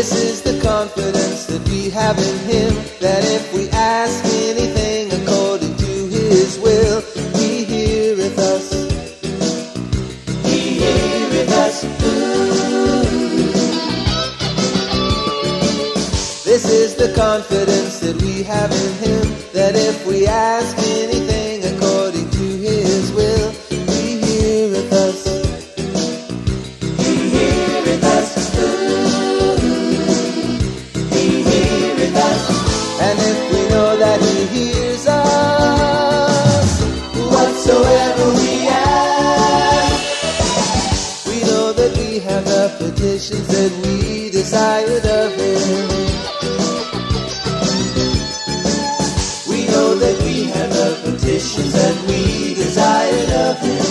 This is the confidence that we have in Him, that if we ask anything according to His will, He heareth us. He heareth us. This is the confidence that we have in Him, that if we ask the petitions that we desired of him. We know that we have the petitions that we desired of him.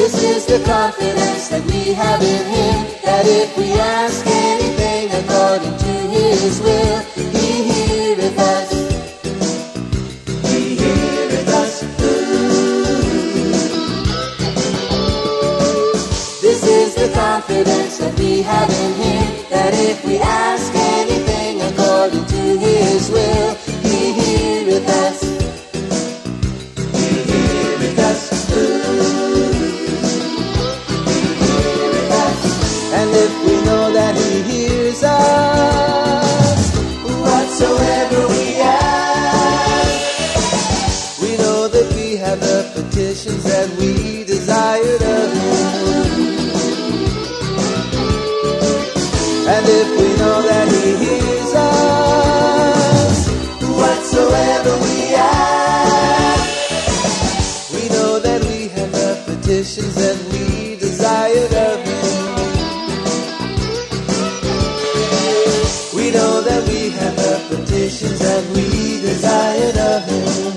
This is the confidence that we have in him, that if we ask anything according to his will, confidence that we have in Him, that if we ask anything according to His will, He heareth us. He heareth us. Ooh. He heareth us. And if we know that He hears us, whatsoever we ask, we know that we have the petitions that we desired of Him. And if we know that He hears us, whatsoever we ask, we know that we have the petitions that we desired of Him. We know that we have the petitions that we desired of Him.